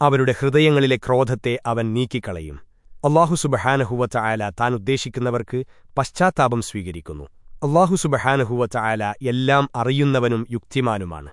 അവരുടെ ഹൃദയങ്ങളിലെ ക്രോധത്തെ അവൻ നീക്കിക്കളയും. അള്ളാഹു സുബഹാനഹുവത്ത ആല താൻ ഉദ്ദേശിക്കുന്നവർക്ക് പശ്ചാത്താപം സ്വീകരിക്കുന്നു. അള്ളാഹു സുബഹാനഹുവത്ത ആല എല്ലാം അറിയുന്നവനും യുക്തിമാനുമാണ്.